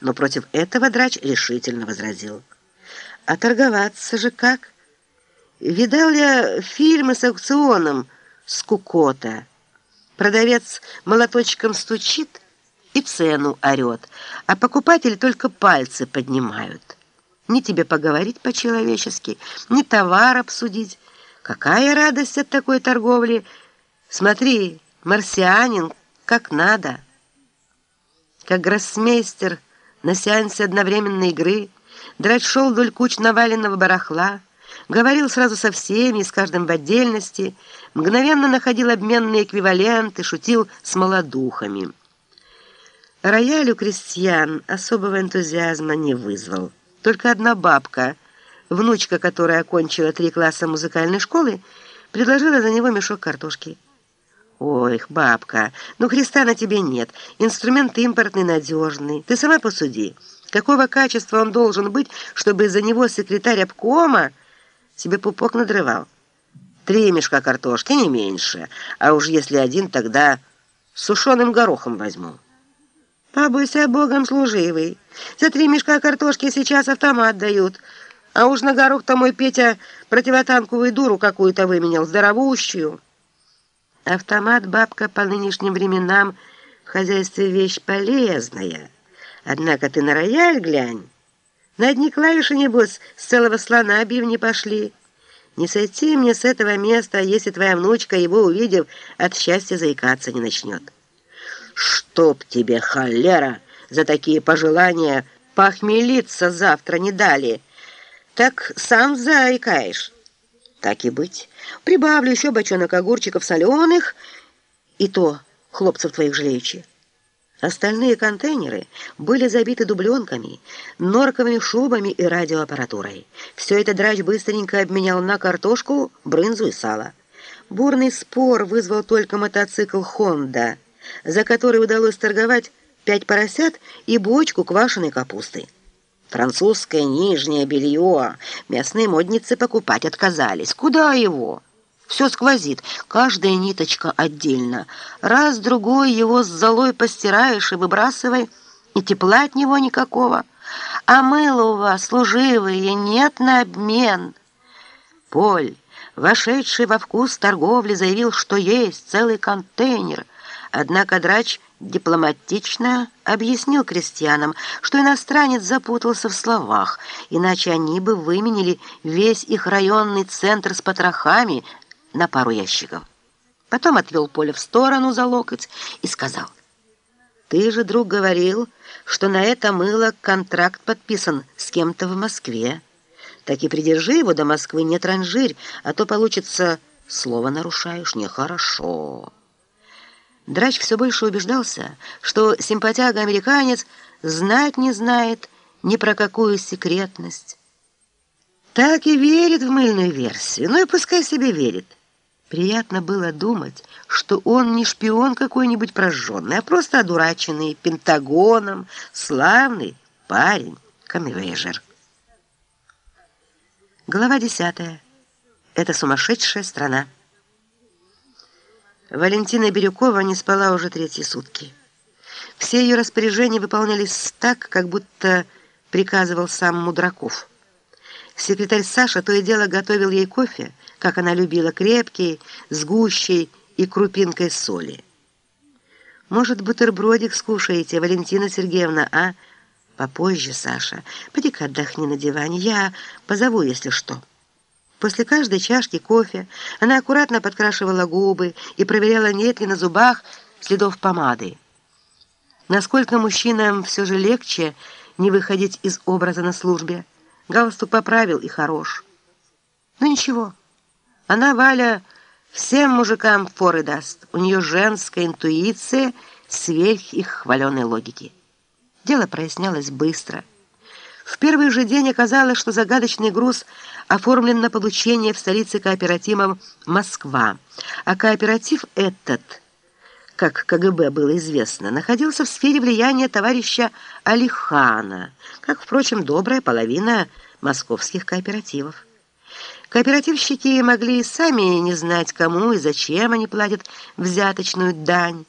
но против этого драч решительно возразил. А торговаться же как? Видал я фильмы с аукционом с Кукота. Продавец молоточком стучит и цену орет, а покупатели только пальцы поднимают. Ни тебе поговорить по-человечески, ни товар обсудить. Какая радость от такой торговли! Смотри, марсианин, как надо. Как гроссмейстер на сеансе одновременной игры, Драч шел вдоль куч наваленного барахла, говорил сразу со всеми, с каждым в отдельности, мгновенно находил обменные эквиваленты, шутил с молодухами. Рояль у крестьян особого энтузиазма не вызвал. Только одна бабка, внучка которая окончила три класса музыкальной школы, предложила за него мешок картошки. «Ой, бабка, ну Христа на тебе нет, инструмент импортный, надежный. Ты сама посуди, какого качества он должен быть, чтобы за него секретарь обкома себе пупок надрывал? Три мешка картошки, не меньше, а уж если один, тогда сушеным горохом возьму». Побойся Богом служивый. За три мешка картошки сейчас автомат дают. А уж на горох-то мой Петя противотанковую дуру какую-то выменял, здоровущую. Автомат, бабка, по нынешним временам в хозяйстве вещь полезная. Однако ты на рояль глянь. На одни клавиши, небось, с целого слона бивни пошли. Не сойти мне с этого места, если твоя внучка, его увидев, от счастья заикаться не начнет». «Чтоб тебе, холера, за такие пожелания похмелиться завтра не дали! Так сам заикаешь!» «Так и быть. Прибавлю еще бочонок огурчиков соленых, и то хлопцев твоих жалеючи». Остальные контейнеры были забиты дубленками, норковыми шубами и радиоаппаратурой. Все это драч быстренько обменял на картошку, брынзу и сало. Бурный спор вызвал только мотоцикл «Хонда», за который удалось торговать пять поросят и бочку квашеной капусты. Французское нижнее белье местные модницы покупать отказались. Куда его? Все сквозит, каждая ниточка отдельно. Раз-другой его с золой постираешь и выбрасывай, и тепла от него никакого. А мыло у вас служивые, нет на обмен. Поль, вошедший во вкус торговли, заявил, что есть целый контейнер – Однако драч дипломатично объяснил крестьянам, что иностранец запутался в словах, иначе они бы выменили весь их районный центр с потрохами на пару ящиков. Потом отвел поле в сторону за локоть и сказал, «Ты же, друг, говорил, что на это мыло контракт подписан с кем-то в Москве. Так и придержи его до Москвы, не транжирь, а то получится, слово нарушаешь, нехорошо». Драч все больше убеждался, что симпатяга-американец знать не знает ни про какую секретность. Так и верит в мыльную версию, ну и пускай себе верит. Приятно было думать, что он не шпион какой-нибудь прожженный, а просто одураченный Пентагоном, славный парень, камевежер. Глава десятая. Это сумасшедшая страна. Валентина Бирюкова не спала уже третьи сутки. Все ее распоряжения выполнялись так, как будто приказывал сам Мудраков. Секретарь Саша то и дело готовил ей кофе, как она любила, крепкий, с гущей и крупинкой соли. «Может, бутербродик скушаете, Валентина Сергеевна, а?» «Попозже, Саша. Поди-ка отдохни на диване. Я позову, если что». После каждой чашки кофе она аккуратно подкрашивала губы и проверяла, нет ли на зубах следов помады. Насколько мужчинам все же легче не выходить из образа на службе. Галстук поправил и хорош. Ну ничего, она, Валя, всем мужикам форы даст. У нее женская интуиция сверх их хваленой логики. Дело прояснялось быстро. В первый же день оказалось, что загадочный груз оформлен на получение в столице кооператива «Москва», а кооператив этот, как КГБ было известно, находился в сфере влияния товарища Алихана, как, впрочем, добрая половина московских кооперативов. Кооперативщики могли и сами не знать, кому и зачем они платят взяточную дань,